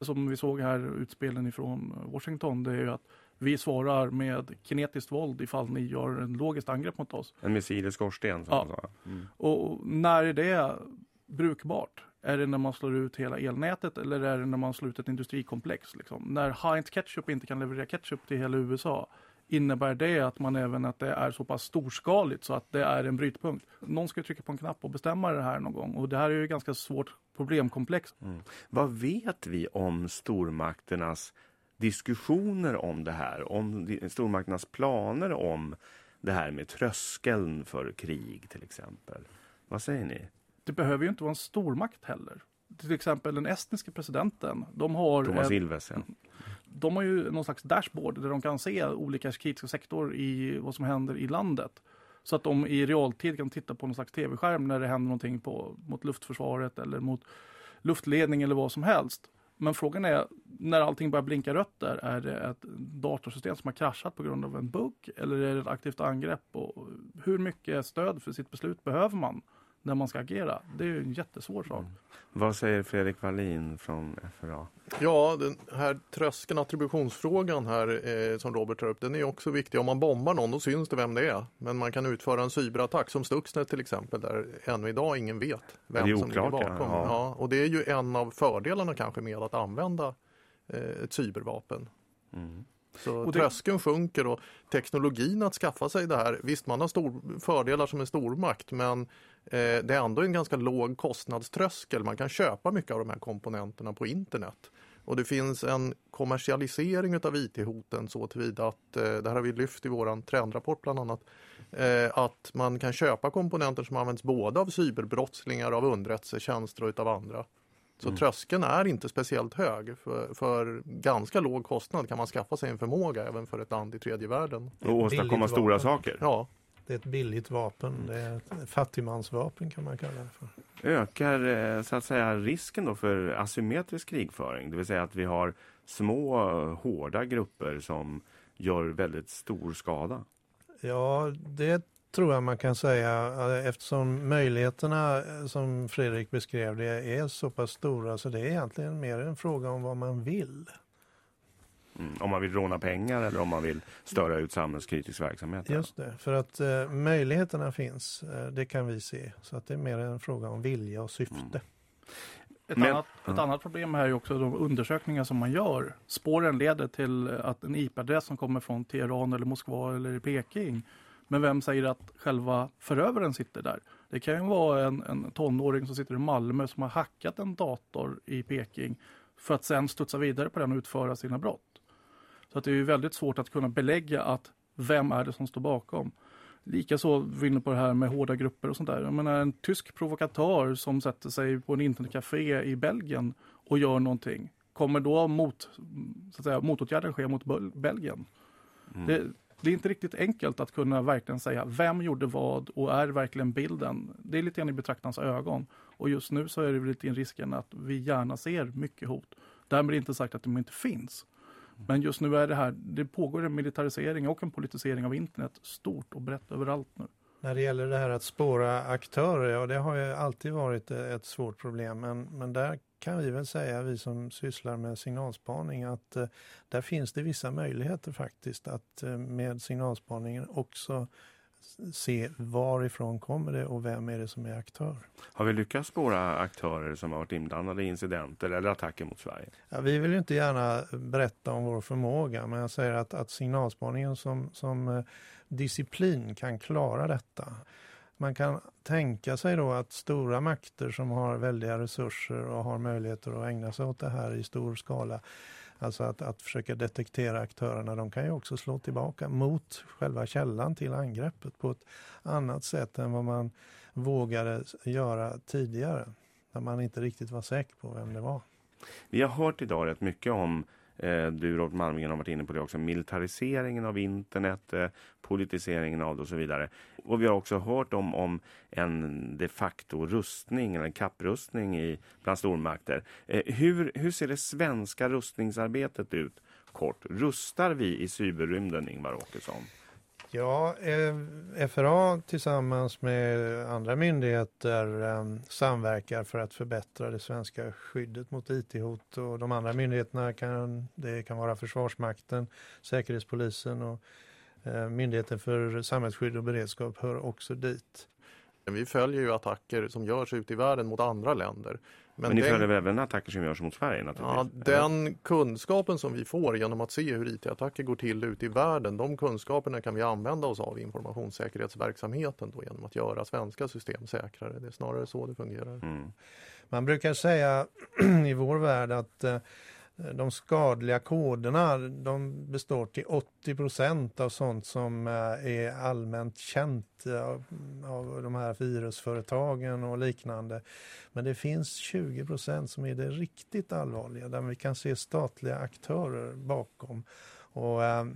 Som vi såg här utspelen ifrån Washington, det är ju att vi svarar med kinetiskt våld ifall ni gör en logiskt angrepp mot oss. En missil i skorsten? Som ja. Mm. Och när är det brukbart? Är det när man slår ut hela elnätet eller är det när man slår ut ett industrikomplex? Liksom? När Heinz Ketchup inte kan leverera ketchup till hela USA, innebär det att man även att det är så pass storskaligt så att det är en brytpunkt? Någon ska trycka på en knapp och bestämma det här någon gång och det här är ju ganska svårt problemkomplex. Mm. Vad vet vi om stormakternas diskussioner om det här, om stormakternas planer om det här med tröskeln för krig till exempel. Vad säger ni? Det behöver ju inte vara en stormakt heller. Till exempel den estniska presidenten. De har Thomas Ilves, ja. De har ju någon slags dashboard där de kan se olika kritiska sektorer i vad som händer i landet. Så att de i realtid kan titta på någon slags tv-skärm när det händer någonting på, mot luftförsvaret eller mot luftledning eller vad som helst. Men frågan är, när allting börjar blinka rött där, är det ett datorsystem som har kraschat på grund av en bugg eller är det ett aktivt angrepp? Och hur mycket stöd för sitt beslut behöver man när man ska agera? Det är ju en jättesvår sak. Mm. Vad säger Fredrik Wallin från FRA? Ja, den här tröskeln, attributionsfrågan här eh, som Robert tar upp, den är också viktig. Om man bombar någon då syns det vem det är. Men man kan utföra en cyberattack som Stuxnet till exempel där ännu idag ingen vet vem som ligger bakom. Ja. ja. och det är ju en av fördelarna kanske med att använda eh, ett cybervapen. Mm. Så och det... tröskeln sjunker och teknologin att skaffa sig det här. Visst, man har stor, fördelar som en stormakt men det är ändå en ganska låg kostnadströskel. Man kan köpa mycket av de här komponenterna på internet. Och det finns en kommersialisering av IT-hoten så tillvida att, eh, det här har vi lyft i våran trendrapport bland annat, eh, att man kan köpa komponenter som används både av cyberbrottslingar, av underrättelsetjänster och av andra. Så mm. tröskeln är inte speciellt hög. För, för ganska låg kostnad kan man skaffa sig en förmåga även för ett land i tredje världen. Och åstadkomma stora saker. Ja. Det är ett billigt vapen. Det är ett fattigmansvapen kan man kalla det för. Ökar eh, så att säga risken då för asymmetrisk krigföring? Det vill säga att vi har små hårda grupper som gör väldigt stor skada? Ja, det tror jag man kan säga eftersom möjligheterna eh, som Fredrik beskrev det är så pass stora så det är egentligen mer en fråga om vad man vill. Mm, om man vill råna pengar eller om man vill störa ut samhällskritisk verksamhet? Just det, för att eh, möjligheterna finns, eh, det kan vi se. Så att det är mer en fråga om vilja och syfte. Mm. Ett, Men, annat, ett annat problem här är också de undersökningar som man gör. Spåren leder till att en IP-adress som kommer från Teheran eller Moskva eller Peking men vem säger att själva förövaren sitter där? Det kan ju vara en, en tonåring som sitter i Malmö som har hackat en dator i Peking för att sen studsa vidare på den och utföra sina brott. Så att det är väldigt svårt att kunna belägga att vem är det som står bakom. Likaså vi inne på det här med hårda grupper och sånt där. Jag menar en tysk provokatör som sätter sig på en internetcafé i Belgien och gör någonting. Kommer då mot, så att säga, motåtgärder ske mot Belgien? Mm. Det, det är inte riktigt enkelt att kunna verkligen säga vem gjorde vad och är verkligen bilden. Det är lite grann i betraktarens ögon. Och just nu så är det lite risken att vi gärna ser mycket hot. Därmed inte sagt att de inte finns. Men just nu är det här, det pågår en militarisering och en politisering av internet stort och brett överallt nu. När det gäller det här att spåra aktörer, ja det har ju alltid varit eh, ett svårt problem. Men, men där kan vi väl säga, vi som sysslar med signalspaning, att eh, där finns det vissa möjligheter faktiskt att eh, med signalspaningen också se varifrån kommer det och vem är det som är aktör. Har vi lyckats spåra aktörer som har varit inblandade i incidenter eller attacker mot Sverige? Ja, vi vill ju inte gärna berätta om vår förmåga men jag säger att, att signalspaningen som, som eh, disciplin kan klara detta man kan tänka sig då att stora makter som har väldiga resurser och har möjligheter att ägna sig åt det här i stor skala, alltså att, att försöka detektera aktörerna, de kan ju också slå tillbaka mot själva källan till angreppet på ett annat sätt än vad man vågade göra tidigare, när man inte riktigt var säker på vem det var. Vi har hört idag rätt mycket om eh, du Robert Malmgren har varit inne på det också. Militariseringen av internet, eh, politiseringen av det och så vidare. Och vi har också hört om, om en de facto rustning eller en kapprustning i, bland stormakter. Eh, hur, hur ser det svenska rustningsarbetet ut kort? Rustar vi i cyberrymden, Ingvar Åkesson? Ja, eh, FRA tillsammans med andra myndigheter eh, samverkar för att förbättra det svenska skyddet mot IT-hot och de andra myndigheterna kan, det kan vara Försvarsmakten, Säkerhetspolisen och Myndigheten för samhällsskydd och beredskap hör också dit. Vi följer ju attacker som görs ute i världen mot andra länder. Men, Men ni den, följer även attacker som görs mot Sverige naturligtvis? Ja, den kunskapen som vi får genom att se hur IT-attacker går till ute i världen, de kunskaperna kan vi använda oss av i informationssäkerhetsverksamheten då, genom att göra svenska system säkrare. Det är snarare så det fungerar. Mm. Man brukar säga <clears throat> i vår värld att eh, de skadliga koderna de består till 80 procent av sånt som eh, är allmänt känt eh, av, av de här virusföretagen och liknande. Men det finns 20 procent som är det riktigt allvarliga där vi kan se statliga aktörer bakom och eh,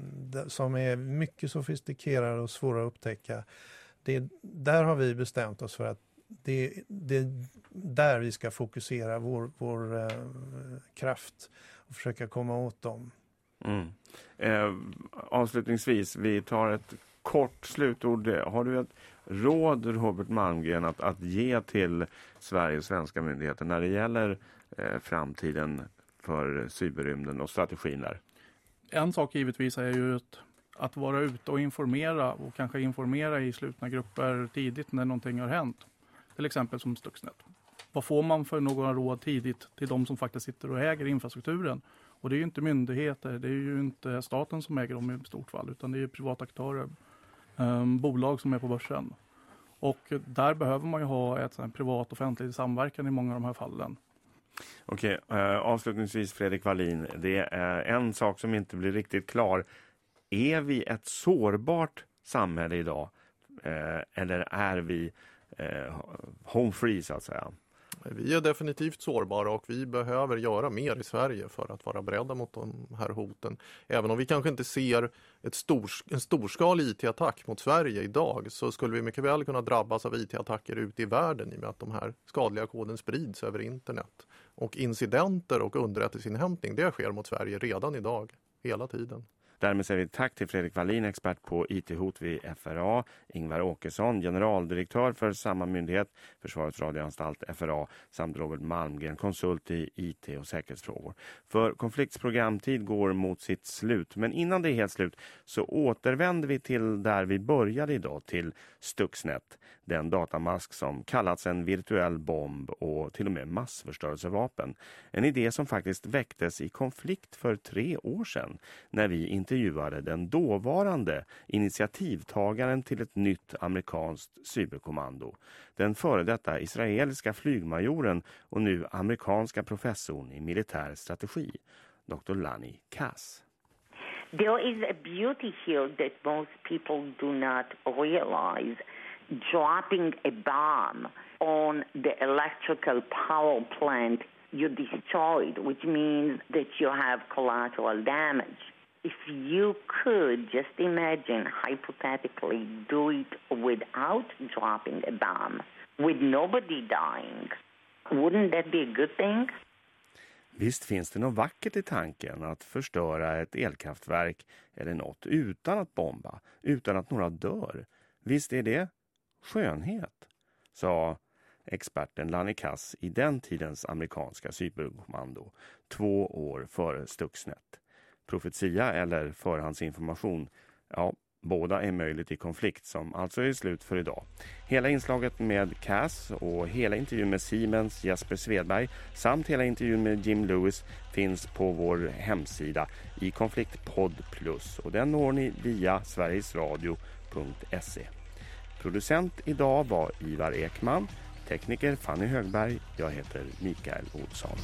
som är mycket sofistikerade och svåra att upptäcka. Det, där har vi bestämt oss för att det, är där vi ska fokusera vår, vår äh, kraft och försöka komma åt dem. Mm. Eh, avslutningsvis, vi tar ett kort slutord. Har du ett råd, Robert Malmgren, att, att ge till Sveriges svenska myndigheter när det gäller eh, framtiden för cyberrymden och strategin där? En sak givetvis är ju att, att vara ute och informera och kanske informera i slutna grupper tidigt när någonting har hänt. Till exempel som Stuxnet vad får man för några råd tidigt till de som faktiskt sitter och äger infrastrukturen? Och det är ju inte myndigheter, det är ju inte staten som äger dem i stort fall, utan det är privata aktörer, um, bolag som är på börsen. Och där behöver man ju ha ett privat offentlig samverkan i många av de här fallen. Okej, eh, avslutningsvis Fredrik Wallin, det är en sak som inte blir riktigt klar. Är vi ett sårbart samhälle idag? Eh, eller är vi eh, home free så att säga? Vi är definitivt sårbara och vi behöver göra mer i Sverige för att vara beredda mot de här hoten. Även om vi kanske inte ser ett stor, en storskalig IT-attack mot Sverige idag så skulle vi mycket väl kunna drabbas av IT-attacker ute i världen i och med att de här skadliga koden sprids över internet. Och incidenter och underrättelseinhämtning det sker mot Sverige redan idag, hela tiden. Därmed säger vi tack till Fredrik Wallin, expert på IT-hot vid FRA, Ingvar Åkesson, generaldirektör för samma myndighet, Försvarets radioanstalt FRA, samt Robert Malmgren, konsult i IT och säkerhetsfrågor. För konfliktsprogramtid går mot sitt slut, men innan det är helt slut så återvänder vi till där vi började idag, till Stuxnet, den datamask som kallats en virtuell bomb och till och med massförstörelsevapen. En idé som faktiskt väcktes i konflikt för tre år sedan när vi inte intervjuade den dåvarande initiativtagaren till ett nytt amerikanskt cyberkommando. Den före detta israeliska flygmajoren och nu amerikanska professorn i militär strategi, Dr. Lani Kass. There is a beauty here that most people do not realize. Dropping a bomb on the electrical power plant you destroyed, which means that you have collateral damage if you could just imagine hypothetically do it without dropping a bomb, with nobody dying, wouldn't that be a good thing? Visst finns det något vackert i tanken att förstöra ett elkraftverk eller något utan att bomba, utan att några dör. Visst är det skönhet, sa experten Lanny Kass i den tidens amerikanska cyberkommando, två år före Stuxnet profetia eller förhandsinformation. Ja, båda är möjligt i konflikt som alltså är slut för idag. Hela inslaget med Cass och hela intervjun med Siemens Jesper Svedberg samt hela intervjun med Jim Lewis finns på vår hemsida i Konfliktpodd Plus och den når ni via sverigesradio.se. Producent idag var Ivar Ekman, tekniker Fanny Högberg, jag heter Mikael Olsson.